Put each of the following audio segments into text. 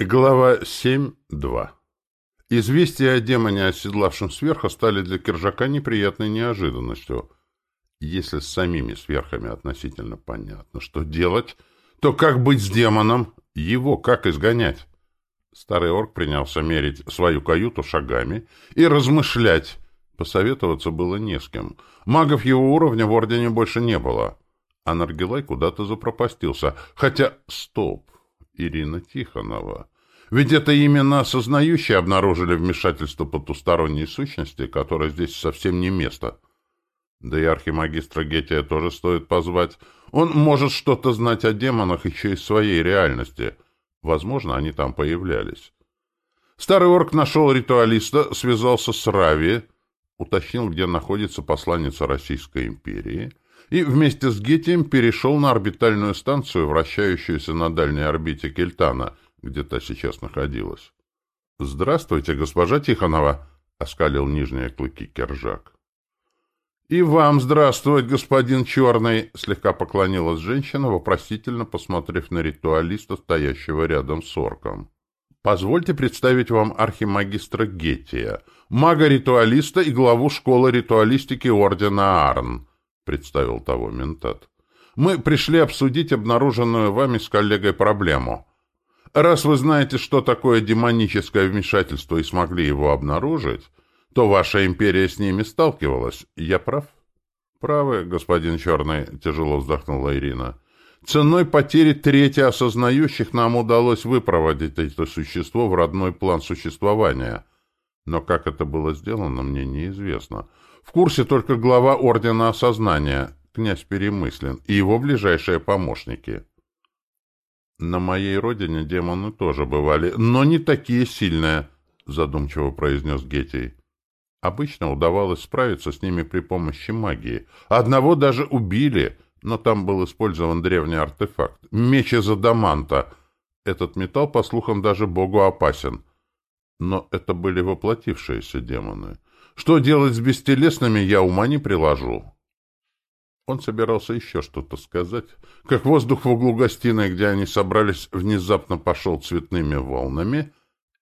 Глава 7.2 Известия о демоне, оседлавшем сверха, стали для Киржака неприятной неожиданностью. Если с самими сверхами относительно понятно, что делать, то как быть с демоном? Его как изгонять? Старый орк принялся мерить свою каюту шагами и размышлять. Посоветоваться было не с кем. Магов его уровня в Ордене больше не было. А Наргилай куда-то запропастился. Хотя... Стоп! Ирина Тихонова. Ведь это именно осознающие обнаружили вмешательство потусторонней сущности, которое здесь совсем не место. Да и архимагистра Гетия тоже стоит позвать. Он может что-то знать о демонах еще из своей реальности. Возможно, они там появлялись. Старый орк нашел ритуалиста, связался с Рави, уточнил, где находится посланница Российской империи — и вместе с Гетием перешел на орбитальную станцию, вращающуюся на дальней орбите Кельтана, где та сейчас находилась. — Здравствуйте, госпожа Тихонова! — оскалил нижние клыки Кержак. — И вам здравствовать, господин Черный! — слегка поклонилась женщина, вопросительно посмотрев на ритуалиста, стоящего рядом с орком. — Позвольте представить вам архимагистра Гетия, мага-ритуалиста и главу школы ритуалистики Ордена Арн —— представил того ментат. «Мы пришли обсудить обнаруженную вами с коллегой проблему. Раз вы знаете, что такое демоническое вмешательство и смогли его обнаружить, то ваша империя с ними сталкивалась. Я прав?» «Правы, господин Черный», — тяжело вздохнула Ирина. «Ценой потери трети осознающих нам удалось выпроводить это существо в родной план существования. Но как это было сделано, мне неизвестно». В курсе только глава Ордена Осознания, князь Перемыслен, и его ближайшие помощники. На моей родине демоны тоже бывали, но не такие сильные, задумчиво произнес Гетий. Обычно удавалось справиться с ними при помощи магии. Одного даже убили, но там был использован древний артефакт — меч из адаманта. Этот металл, по слухам, даже богу опасен. Но это были воплотившиеся демоны. Что делать с бестелесными, я ума не приложу. Он собирался еще что-то сказать, как воздух в углу гостиной, где они собрались, внезапно пошел цветными волнами,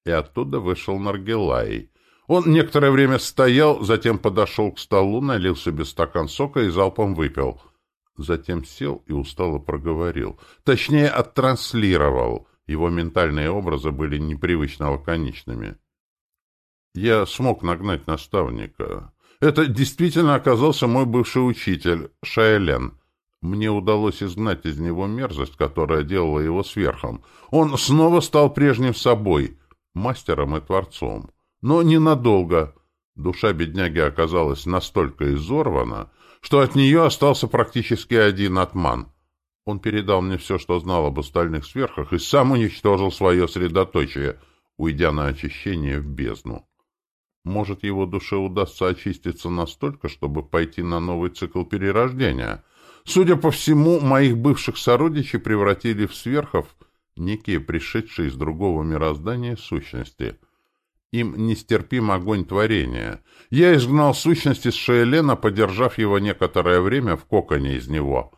и оттуда вышел Наргелай. Он некоторое время стоял, затем подошел к столу, налил себе стакан сока и залпом выпил. Затем сел и устало проговорил. Точнее, оттранслировал. Его ментальные образы были непривычно лаконичными. Я смог нагнать наставника. Это действительно оказался мой бывший учитель, Шаэлен. Мне удалось изгнать из него мерзость, которая делала его сверхом. Он снова стал прежним собой, мастером и творцом. Но ненадолго. Душа бедняги оказалась настолько изорвана, что от нее остался практически один отман. Он передал мне все, что знал об остальных сверхах, и сам уничтожил свое средоточие, уйдя на очищение в бездну. Может, его душе удастся очиститься настолько, чтобы пойти на новый цикл перерождения. Судя по всему, моих бывших сородичей превратили в сверхов некие пришедшие из другого мироздания сущности. Им нестерпим огонь творения. Я изгнал сущности с Шейлена, подержав его некоторое время в коконе из него.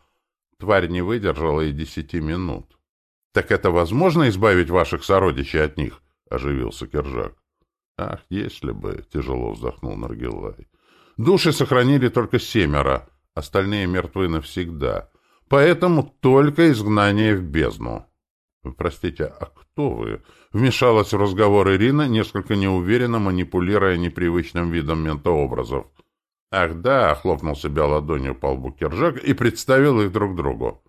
Тварь не выдержала и десяти минут. — Так это возможно избавить ваших сородичей от них? — оживился Кержак. Ах, если бы, тяжело вздохнул Наргилай. Души сохранили только семеро, остальные мертвы навсегда. Поэтому только изгнание в бездну. Простите, а кто вы? Вмешалась в разговор Ирина, несколько неуверенно манипулируя непривычным видом ментообразов. Ах да, хлопнул себя ладонью по лбу Кержак и представил их друг другу.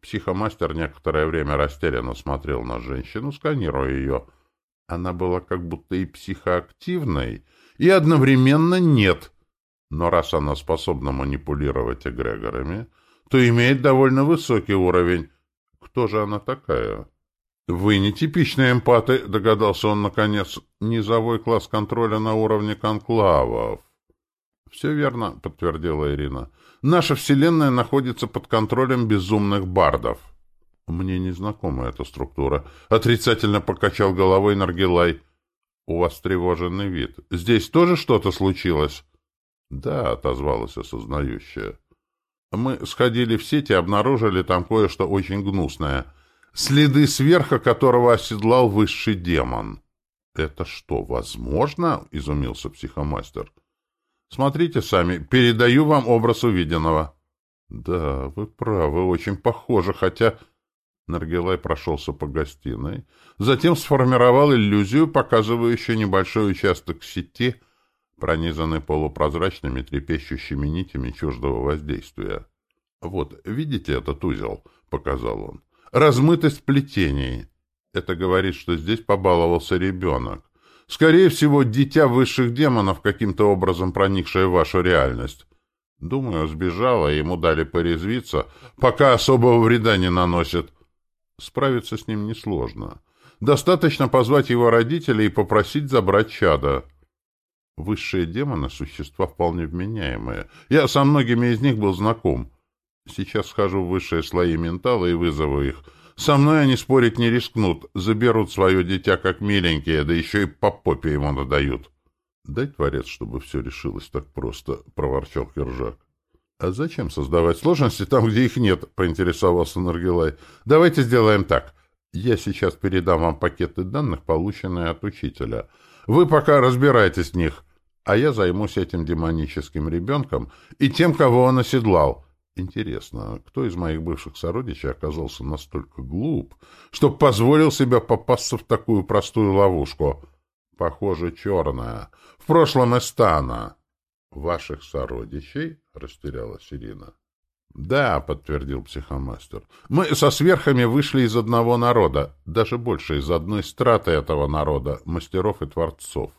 Психомастер некоторое время растерянно смотрел на женщину, сканируя ее, — она была как будто и психоактивной, и одновременно нет. Но раз она способна манипулировать эгрегорами, то имеет довольно высокий уровень. Кто же она такая? «Вы не типичные эмпаты», — догадался он, наконец, — «низовой класс контроля на уровне конклавов». «Все верно», — подтвердила Ирина. «Наша Вселенная находится под контролем безумных бардов». Мне не знакома эта структура. Отрицательно покачал головой Наргилай. У вас тревоженный вид. Здесь тоже что-то случилось? Да, отозвалась осознающая. Мы сходили в сеть и обнаружили там кое-что очень гнусное. Следы сверха, которого оседлал высший демон. «Это что, возможно?» — изумился психомастер. «Смотрите сами, передаю вам образ увиденного». «Да, вы правы, очень похоже, хотя...» Наргилай прошелся по гостиной, затем сформировал иллюзию, показывающую небольшой участок сети, пронизанный полупрозрачными трепещущими нитями чуждого воздействия. «Вот, видите этот узел?» — показал он. «Размытость плетений. Это говорит, что здесь побаловался ребенок. Скорее всего, дитя высших демонов, каким-то образом проникшее в вашу реальность. Думаю, сбежало, ему дали порезвиться, пока особого вреда не наносит. Справиться с ним несложно. Достаточно позвать его родителей и попросить забрать чада. Высшие демоны — существа вполне вменяемые. Я со многими из них был знаком. Сейчас схожу в высшие слои ментала и вызову их. Со мной они спорить не рискнут, заберут свое дитя как миленькие, да еще и по попе ему надают. — Дай, творец, чтобы все решилось так просто, — проворчал Киржак. — А зачем создавать сложности там, где их нет? — поинтересовался Наргилай. — Давайте сделаем так. Я сейчас передам вам пакеты данных, полученные от учителя. Вы пока разбирайтесь в них, а я займусь этим демоническим ребенком и тем, кого он оседлал. Интересно, кто из моих бывших сородичей оказался настолько глуп, что позволил себе попасться в такую простую ловушку? Похоже, черная. В прошлом Эстана. «Ваших сородичей?» — растерялась Ирина. «Да», — подтвердил психомастер. «Мы со сверхами вышли из одного народа, даже больше из одной страты этого народа, мастеров и творцов.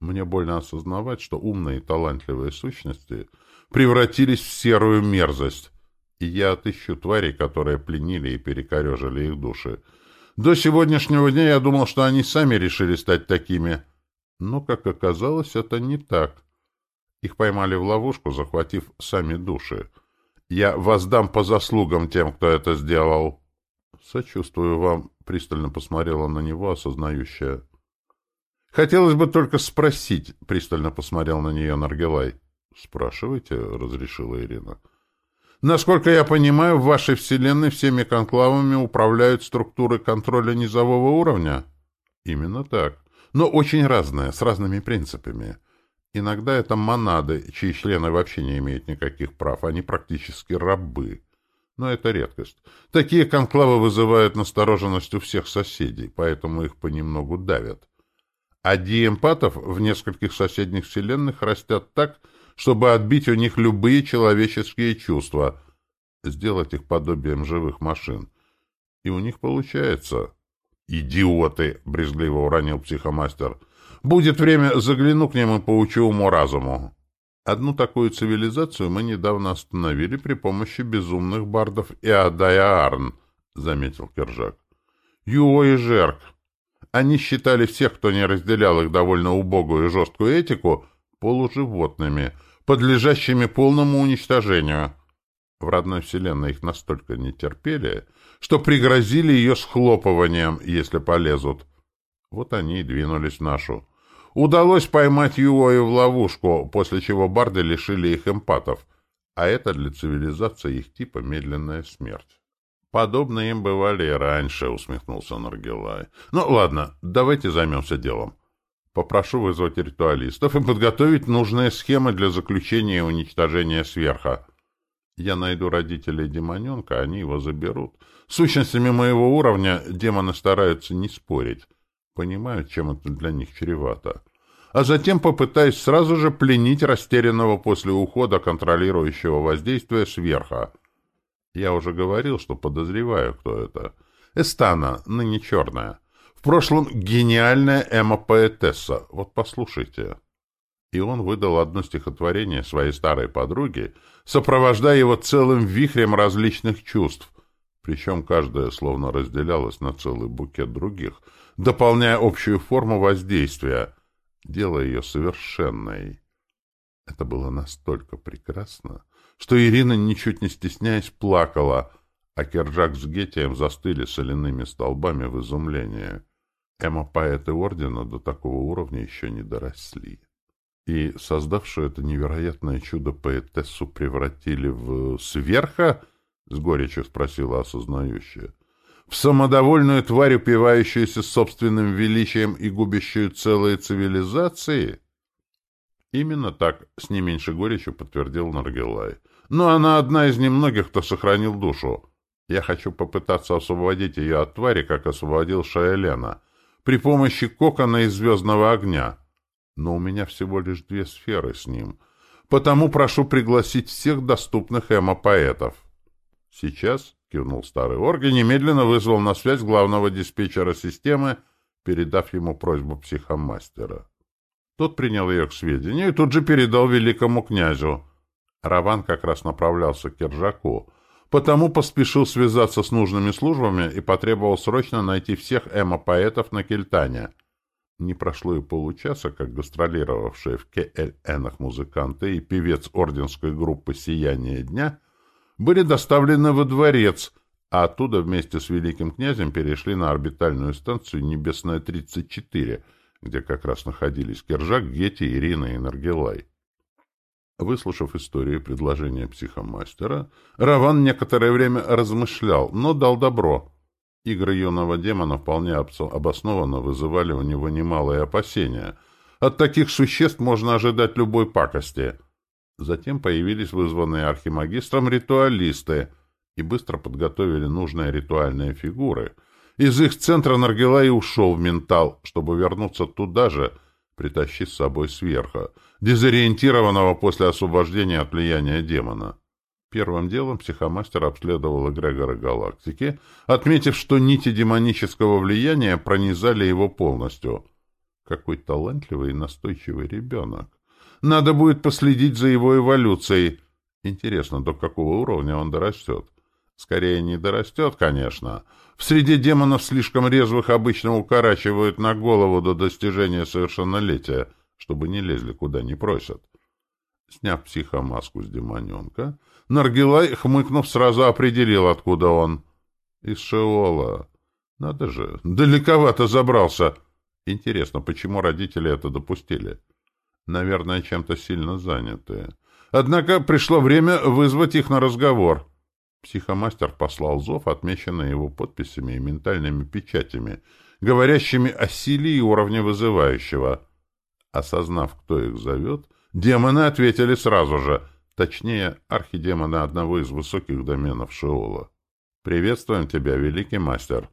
Мне больно осознавать, что умные и талантливые сущности превратились в серую мерзость, и я отыщу твари, которые пленили и перекорежили их души. До сегодняшнего дня я думал, что они сами решили стать такими. Но, как оказалось, это не так. Их поймали в ловушку, захватив сами души. Я воздам по заслугам тем, кто это сделал. Сочувствую вам, пристально посмотрела на него, осознающая. Хотелось бы только спросить, пристально посмотрел на нее Наргелай. Спрашивайте, разрешила Ирина. Насколько я понимаю, в вашей вселенной всеми конклавами управляют структуры контроля низового уровня? Именно так. Но очень разные, с разными принципами. Иногда это монады, чьи члены вообще не имеют никаких прав, они практически рабы. Но это редкость. Такие конклавы вызывают настороженность у всех соседей, поэтому их понемногу давят. А диэмпатов в нескольких соседних вселенных растят так, чтобы отбить у них любые человеческие чувства, сделать их подобием живых машин. И у них получается. «Идиоты!» — брезгливо уронил психомастер. Будет время, загляну к ним и поучу уму-разуму. Одну такую цивилизацию мы недавно остановили при помощи безумных бардов Иадая Арн, — заметил Кержак. Юо и Жерк. Они считали всех, кто не разделял их довольно убогую и жесткую этику, полуживотными, подлежащими полному уничтожению. В родной вселенной их настолько не терпели, что пригрозили ее схлопыванием, если полезут. Вот они и двинулись в нашу. Удалось поймать Юою в ловушку, после чего барды лишили их эмпатов, а это для цивилизации их типа медленная смерть. Подобно им бывали и раньше, усмехнулся Наргилай. Ну ладно, давайте займемся делом. Попрошу вызвать ритуалистов и подготовить нужные схемы для заключения и уничтожения сверха. Я найду родителей демоненка, они его заберут. Сущностями моего уровня демоны стараются не спорить понимают, чем это для них чревато, а затем попытаюсь сразу же пленить растерянного после ухода контролирующего воздействия сверха. Я уже говорил, что подозреваю, кто это. Эстана, ныне черная. В прошлом гениальная Эмма-поэтесса. Вот послушайте. И он выдал одно стихотворение своей старой подруге, сопровождая его целым вихрем различных чувств, причем каждое словно разделялось на целый букет других — дополняя общую форму воздействия, делая ее совершенной. Это было настолько прекрасно, что Ирина, ничуть не стесняясь, плакала, а Керджак с Гетием застыли соляными столбами в изумлении. Эмо-поэты Ордена до такого уровня еще не доросли. И создавшую это невероятное чудо поэтессу превратили в сверха? — с горечью спросила осознающая. в самодовольную тварь, упивающуюся собственным величием и губящую целые цивилизации? Именно так, с не меньшей горечью подтвердил Наргилай. Но она одна из немногих, кто сохранил душу. Я хочу попытаться освободить ее от твари, как освободил Шаэлена, при помощи кокона из звездного огня. Но у меня всего лишь две сферы с ним. Потому прошу пригласить всех доступных эмо-поэтов. Сейчас, — кивнул старый орг и немедленно вызвал на связь главного диспетчера системы, передав ему просьбу психомастера. Тот принял ее к сведению и тут же передал великому князю. Раван как раз направлялся к Киржаку, потому поспешил связаться с нужными службами и потребовал срочно найти всех эмо-поэтов на Кельтане. Не прошло и получаса, как гастролировавшие в КЛНах музыканты и певец орденской группы «Сияние дня» были доставлены во дворец, а оттуда вместе с великим князем перешли на орбитальную станцию «Небесная-34», где как раз находились Кержак, Гети, Ирина и Наргилай. Выслушав историю и предложение психомастера, Раван некоторое время размышлял, но дал добро. Игры юного демона вполне обоснованно вызывали у него немалые опасения. От таких существ можно ожидать любой пакости. Затем появились вызванные архимагистром ритуалисты и быстро подготовили нужные ритуальные фигуры. Из их центра Наргилай ушел в ментал, чтобы вернуться туда же, притащив с собой сверха — дезориентированного после освобождения от влияния демона. Первым делом психомастер обследовал эгрегоры галактики, отметив, что нити демонического влияния пронизали его полностью. Какой талантливый и настойчивый ребенок. Надо будет последить за его эволюцией. Интересно, до какого уровня он дорастет? Скорее, не дорастет, конечно. В среде демонов слишком резвых обычно укорачивают на голову до достижения совершеннолетия — чтобы не лезли куда не просят. Сняв психомаску с демоненка, Наргилай, хмыкнув, сразу определил, откуда он. Из Шеола. Надо же, далековато забрался. Интересно, почему родители это допустили? Наверное, чем-то сильно заняты. Однако пришло время вызвать их на разговор. Психомастер послал зов, отмеченный его подписями и ментальными печатями, говорящими о силе и уровне вызывающего. Осознав, кто их зовет, демоны ответили сразу же, точнее, архидемоны одного из высоких доменов Шеола. «Приветствуем тебя, великий мастер!»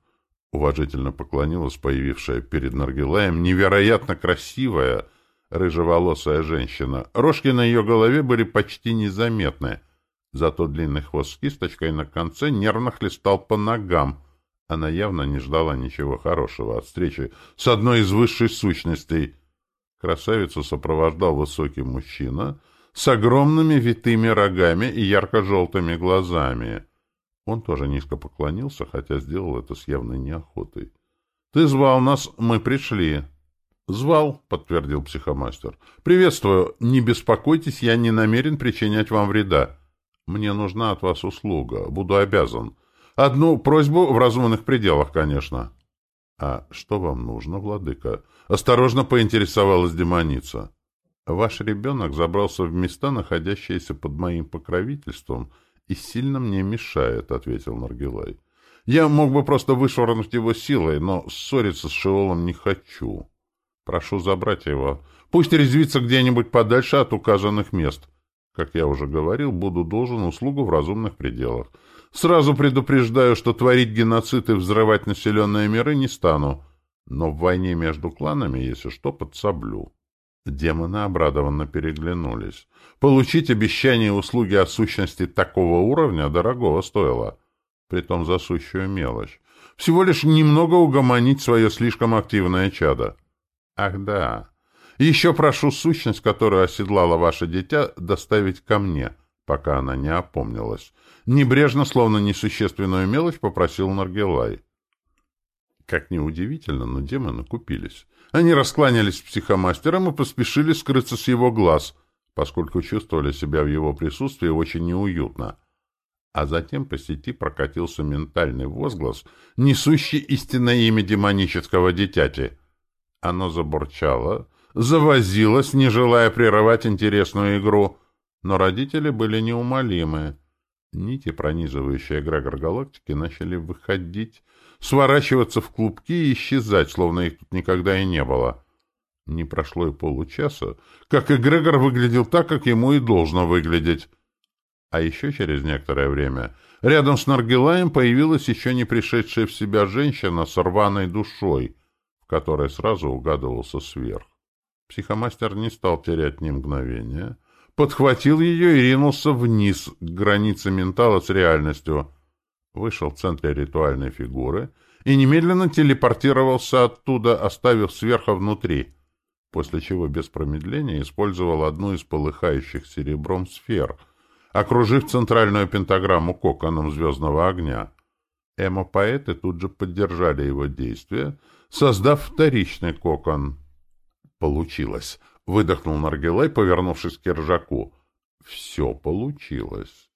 Уважительно поклонилась появившая перед Наргилаем невероятно красивая, рыжеволосая женщина. Рожки на ее голове были почти незаметны, зато длинный хвост с кисточкой на конце нервно хлестал по ногам. Она явно не ждала ничего хорошего от встречи с одной из высших сущностей — Красавицу сопровождал высокий мужчина с огромными витыми рогами и ярко-желтыми глазами. Он тоже низко поклонился, хотя сделал это с явной неохотой. — Ты звал нас, мы пришли. — Звал, — подтвердил психомастер. — Приветствую. Не беспокойтесь, я не намерен причинять вам вреда. Мне нужна от вас услуга. Буду обязан. Одну просьбу в разумных пределах, конечно. — А что вам нужно, владыка? Осторожно поинтересовалась демоница. Ваш ребенок забрался в места, находящиеся под моим покровительством, и сильно мне мешает, — ответил Наргилай. Я мог бы просто вышвырнуть его силой, но ссориться с Шиолом не хочу. Прошу забрать его. Пусть резвится где-нибудь подальше от указанных мест. Как я уже говорил, буду должен услугу в разумных пределах. Сразу предупреждаю, что творить геноцид и взрывать населенные миры не стану. Но в войне между кланами, если что, подсоблю. Демоны обрадованно переглянулись. Получить обещание услуги о сущности такого уровня дорогого стоило. Притом за сущую мелочь. Всего лишь немного угомонить свое слишком активное чадо. Ах да. Еще прошу сущность, которую оседлала ваше дитя, доставить ко мне, пока она не опомнилась. Небрежно, словно несущественную мелочь, попросил Наргелай. Как ни удивительно, но демоны купились. Они раскланялись с психомастером и поспешили скрыться с его глаз, поскольку чувствовали себя в его присутствии очень неуютно. А затем по сети прокатился ментальный возглас, несущий истинное имя демонического дитяти. Оно забурчало, завозилось, не желая прерывать интересную игру, но родители были неумолимы. Нити, пронизывающие эгрегор галактики, начали выходить, сворачиваться в клубки и исчезать, словно их тут никогда и не было. Не прошло и получаса, как эгрегор выглядел так, как ему и должно выглядеть. А еще через некоторое время рядом с Наргилаем появилась еще не пришедшая в себя женщина с рваной душой, в которой сразу угадывался сверх. Психомастер не стал терять ни мгновения, подхватил ее и ринулся вниз, к границе ментала с реальностью. Вышел в центре ритуальной фигуры и немедленно телепортировался оттуда, оставив сверху внутри, после чего без промедления использовал одну из полыхающих серебром сфер, окружив центральную пентаграмму коконом звездного огня. Эмо-поэты тут же поддержали его действия, создав вторичный кокон. Получилось. — выдохнул Наргилай, повернувшись к Киржаку. «Все получилось.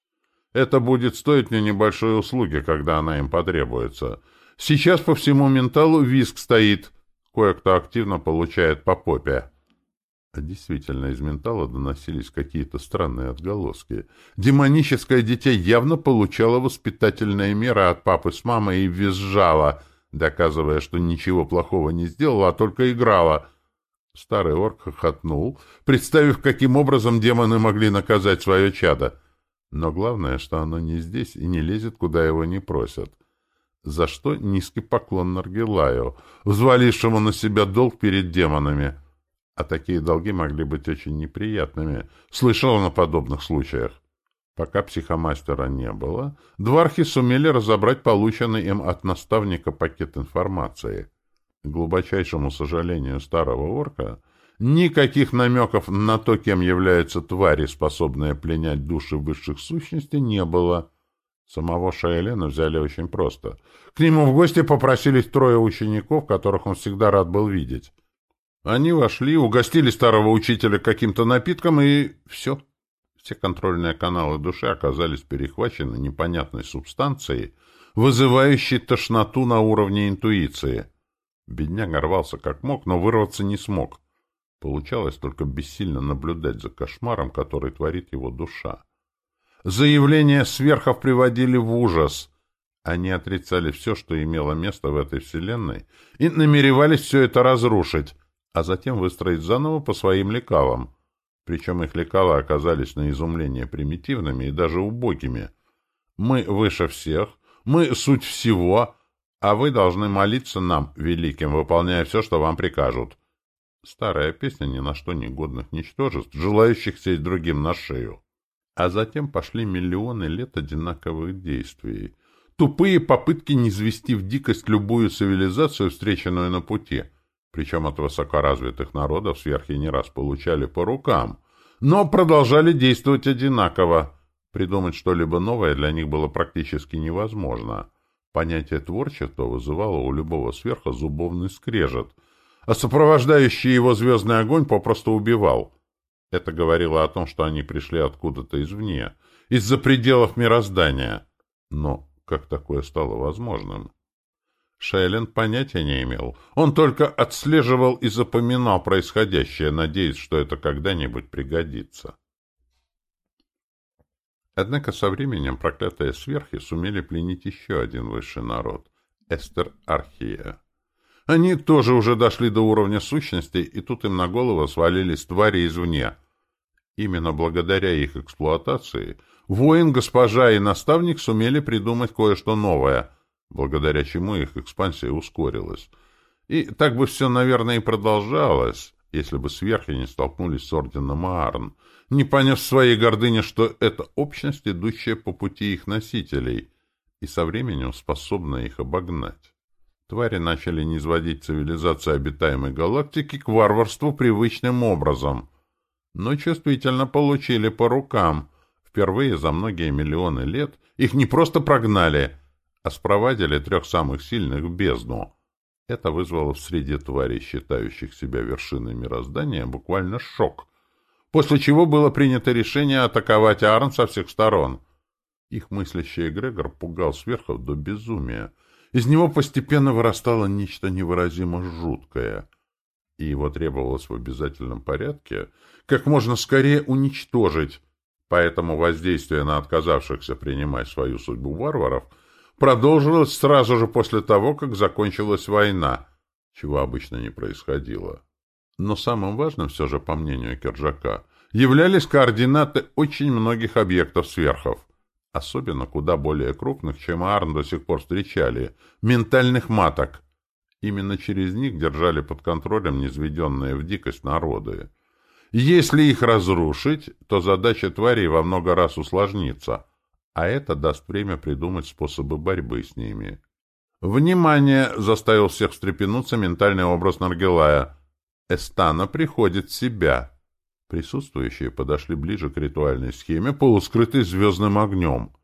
Это будет стоить мне небольшой услуги, когда она им потребуется. Сейчас по всему менталу виск стоит. Кое-кто активно получает по попе». А действительно, из ментала доносились какие-то странные отголоски. Демоническое дитя явно получало воспитательные меры от папы с мамой и визжало, доказывая, что ничего плохого не сделала, а только играла — Старый орк хохотнул, представив, каким образом демоны могли наказать свое чадо. Но главное, что оно не здесь и не лезет, куда его не просят. За что низкий поклон Наргилаю, взвалившему на себя долг перед демонами. А такие долги могли быть очень неприятными. Слышал он о подобных случаях. Пока психомастера не было, двархи сумели разобрать полученный им от наставника пакет информации — к глубочайшему сожалению старого орка, никаких намеков на то, кем являются твари, способные пленять души высших сущностей, не было. Самого Шаэлена взяли очень просто. К нему в гости попросились трое учеников, которых он всегда рад был видеть. Они вошли, угостили старого учителя каким-то напитком, и все. Все контрольные каналы души оказались перехвачены непонятной субстанцией, вызывающей тошноту на уровне интуиции — Бедняга рвался как мог, но вырваться не смог. Получалось только бессильно наблюдать за кошмаром, который творит его душа. Заявления сверхов приводили в ужас. Они отрицали все, что имело место в этой вселенной, и намеревались все это разрушить, а затем выстроить заново по своим лекалам. Причем их лекала оказались на изумление примитивными и даже убогими. Мы выше всех, мы суть всего, а вы должны молиться нам, великим, выполняя все, что вам прикажут. Старая песня ни на что не годных ничтожеств, желающих сесть другим на шею. А затем пошли миллионы лет одинаковых действий. Тупые попытки низвести в дикость любую цивилизацию, встреченную на пути. Причем от высокоразвитых народов сверхи не раз получали по рукам, но продолжали действовать одинаково. Придумать что-либо новое для них было практически невозможно. Понятие творчества вызывало у любого сверха зубовный скрежет, а сопровождающий его звездный огонь попросту убивал. Это говорило о том, что они пришли откуда-то извне, из-за пределов мироздания. Но как такое стало возможным? Шайлен понятия не имел. Он только отслеживал и запоминал происходящее, надеясь, что это когда-нибудь пригодится. Однако со временем проклятые сверхи сумели пленить еще один высший народ — Эстер Архия. Они тоже уже дошли до уровня сущности, и тут им на голову свалились твари извне. Именно благодаря их эксплуатации воин, госпожа и наставник сумели придумать кое-что новое, благодаря чему их экспансия ускорилась. И так бы все, наверное, и продолжалось, если бы сверхи не столкнулись с орденом Аарн — не поняв своей гордыни, что это общность, идущая по пути их носителей, и со временем способна их обогнать. Твари начали низводить цивилизацию обитаемой галактики к варварству привычным образом, но чувствительно получили по рукам. Впервые за многие миллионы лет их не просто прогнали, спровадили трех самых сильных в бездну. Это вызвало в среде тварей, считающих себя вершиной мироздания, буквально шок — после чего было принято решение атаковать Арн со всех сторон. Их мыслящий эгрегор пугал сверху до безумия. Из него постепенно вырастало нечто невыразимо жуткое, и его требовалось в обязательном порядке как можно скорее уничтожить, Поэтому воздействие на отказавшихся принимать свою судьбу варваров продолжилось сразу же после того, как закончилась война, чего обычно не происходило. Но самым важным все же, по мнению Кержака, являлись координаты очень многих объектов сверхов, особенно куда более крупных, чем Арн до сих пор встречали, ментальных маток. Именно через них держали под контролем низведенные в дикость народы. Если их разрушить, то задача тварей во много раз усложнится, а это даст время придумать способы борьбы с ними. «Внимание!» — заставил всех встрепенуться ментальный образ Наргелая. «Эстана приходит в себя». Присутствующие подошли ближе к ритуальной схеме, полускрытой звездным огнем.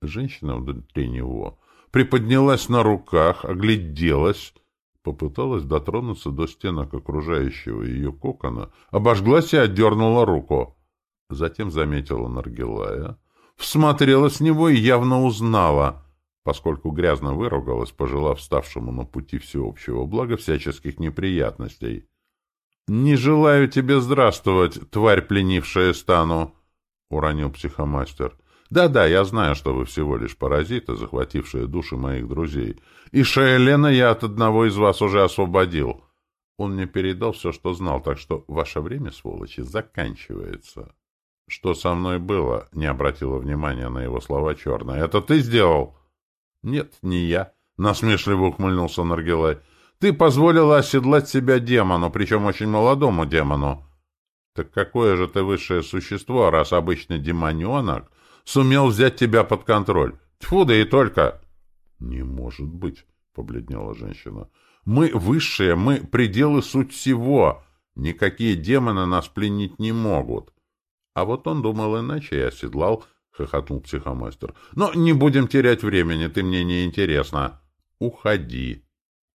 Женщина внутри него приподнялась на руках, огляделась, попыталась дотронуться до стенок окружающего ее кокона, обожглась и отдернула руку. Затем заметила Наргилая, всмотрелась в него и явно узнала, поскольку грязно выругалась, пожелав ставшему на пути всеобщего блага всяческих неприятностей. «Не желаю тебе здравствовать, тварь, пленившая стану!» — уронил психомастер. «Да-да, я знаю, что вы всего лишь паразиты, захватившие души моих друзей. И Шаэлена я от одного из вас уже освободил. Он мне передал все, что знал, так что ваше время, сволочи, заканчивается». «Что со мной было?» — не обратила внимания на его слова черная. «Это ты сделал?» «Нет, не я», — насмешливо ухмыльнулся Наргилай. Ты позволила оседлать себя демону, причем очень молодому демону. Так какое же ты высшее существо, раз обычный демоненок сумел взять тебя под контроль? Тьфу, да и только... — Не может быть, — побледнела женщина. — Мы высшие, мы пределы суть всего. Никакие демоны нас пленить не могут. А вот он думал иначе и оседлал, — хохотнул психомастер. — Но не будем терять времени, ты мне не интересна. Уходи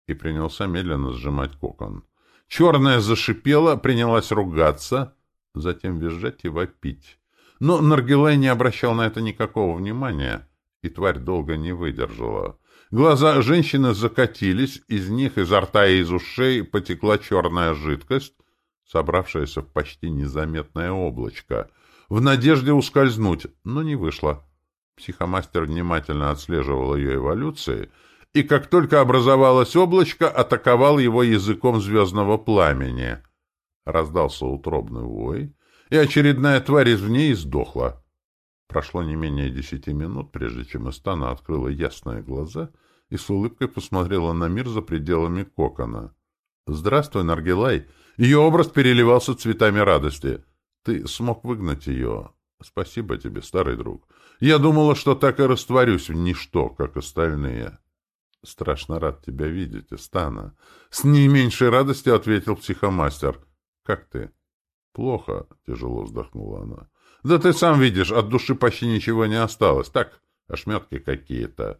и принялся медленно сжимать кокон. Черная зашипела, принялась ругаться, затем визжать и вопить. Но Наргилай не обращал на это никакого внимания, и тварь долго не выдержала. Глаза женщины закатились, из них, изо рта и из ушей потекла черная жидкость, собравшаяся в почти незаметное облачко, в надежде ускользнуть, но не вышло. Психомастер внимательно отслеживал ее эволюции — и как только образовалось облачко, атаковал его языком звездного пламени. Раздался утробный вой, и очередная тварь извне издохла. Прошло не менее десяти минут, прежде чем Истана открыла ясные глаза и с улыбкой посмотрела на мир за пределами кокона. «Здравствуй, Наргилай!» Ее образ переливался цветами радости. «Ты смог выгнать ее. Спасибо тебе, старый друг. Я думала, что так и растворюсь в ничто, как остальные». Страшно рад тебя видеть, Истана. С не меньшей радостью ответил психомастер. Как ты? Плохо, тяжело вздохнула она. Да ты сам видишь, от души почти ничего не осталось. Так, ошметки какие-то.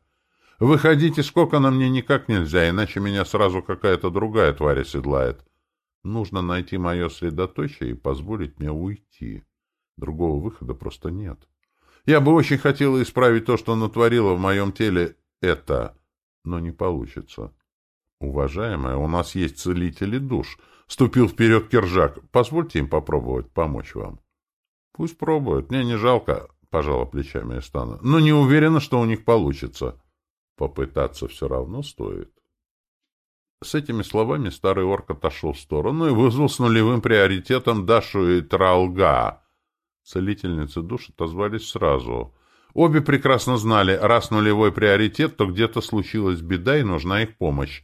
Выходить из кокона мне никак нельзя, иначе меня сразу какая-то другая тварь оседлает. Нужно найти мое средоточие и позволить мне уйти. Другого выхода просто нет. Я бы очень хотела исправить то, что натворила в моем теле это но не получится. Уважаемая, у нас есть целители душ. Ступил вперед Киржак. Позвольте им попробовать помочь вам. Пусть пробуют. Мне не жалко, пожала плечами Эстана. Но не уверена, что у них получится. Попытаться все равно стоит. С этими словами старый орк отошел в сторону и вызвал с нулевым приоритетом Дашу и Тралга. Целительницы душ отозвались сразу. Обе прекрасно знали, раз нулевой приоритет, то где-то случилась беда и нужна их помощь.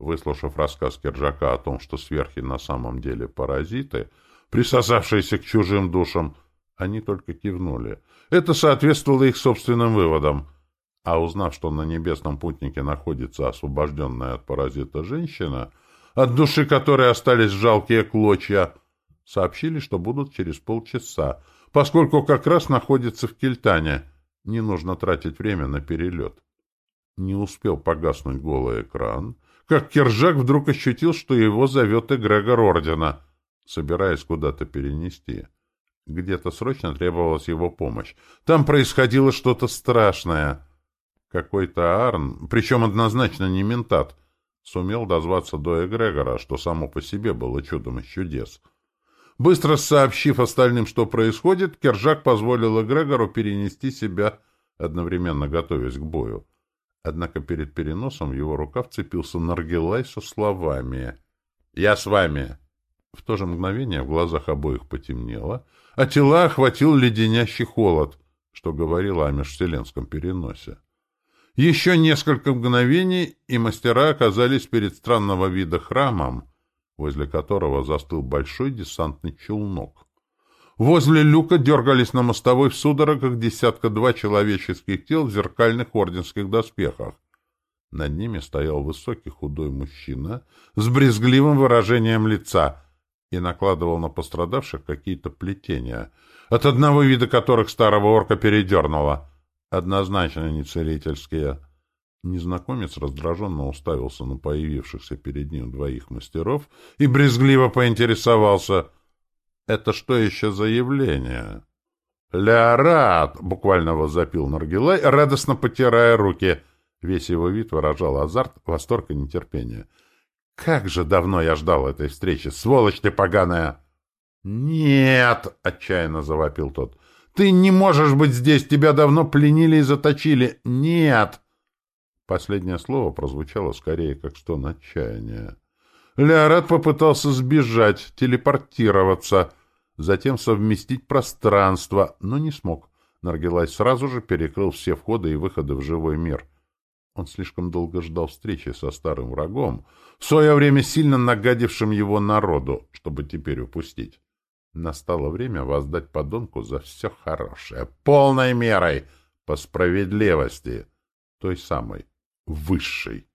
Выслушав рассказ Киржака о том, что сверхи на самом деле паразиты, присосавшиеся к чужим душам, они только кивнули. Это соответствовало их собственным выводам. А узнав, что на небесном путнике находится освобожденная от паразита женщина, от души которой остались жалкие клочья, сообщили, что будут через полчаса, поскольку как раз находится в Кельтане. Не нужно тратить время на перелет. Не успел погаснуть голый экран, как Кержак вдруг ощутил, что его зовет эгрегор Ордена, собираясь куда-то перенести. Где-то срочно требовалась его помощь. Там происходило что-то страшное. Какой-то Арн, причем однозначно не ментат, сумел дозваться до эгрегора, что само по себе было чудом из чудес. Быстро сообщив остальным, что происходит, Кержак позволил Эгрегору перенести себя, одновременно готовясь к бою. Однако перед переносом в его рука вцепился Наргилай со словами «Я с вами!». В то же мгновение в глазах обоих потемнело, а тела охватил леденящий холод, что говорило о межвселенском переносе. Еще несколько мгновений, и мастера оказались перед странного вида храмом, возле которого застыл большой десантный челнок. Возле люка дергались на мостовой в судорогах десятка-два человеческих тел в зеркальных орденских доспехах. Над ними стоял высокий худой мужчина с брезгливым выражением лица и накладывал на пострадавших какие-то плетения, от одного вида которых старого орка передернуло. Однозначно не целительские. Незнакомец раздраженно уставился на появившихся перед ним двоих мастеров и брезгливо поинтересовался — это что еще за явление? «Ля-рад!» — буквально возопил Наргилай, радостно потирая руки. Весь его вид выражал азарт, восторг и нетерпение. «Как же давно я ждал этой встречи, сволочь ты поганая!» «Нет!» — отчаянно завопил тот. «Ты не можешь быть здесь! Тебя давно пленили и заточили! Нет!» Последнее слово прозвучало скорее как стон отчаяния. Леорат попытался сбежать, телепортироваться, затем совместить пространство, но не смог. Наргилай сразу же перекрыл все входы и выходы в живой мир. Он слишком долго ждал встречи со старым врагом, в свое время сильно нагадившим его народу, чтобы теперь упустить. Настало время воздать подонку за все хорошее, полной мерой, по справедливости, той самой, высшей.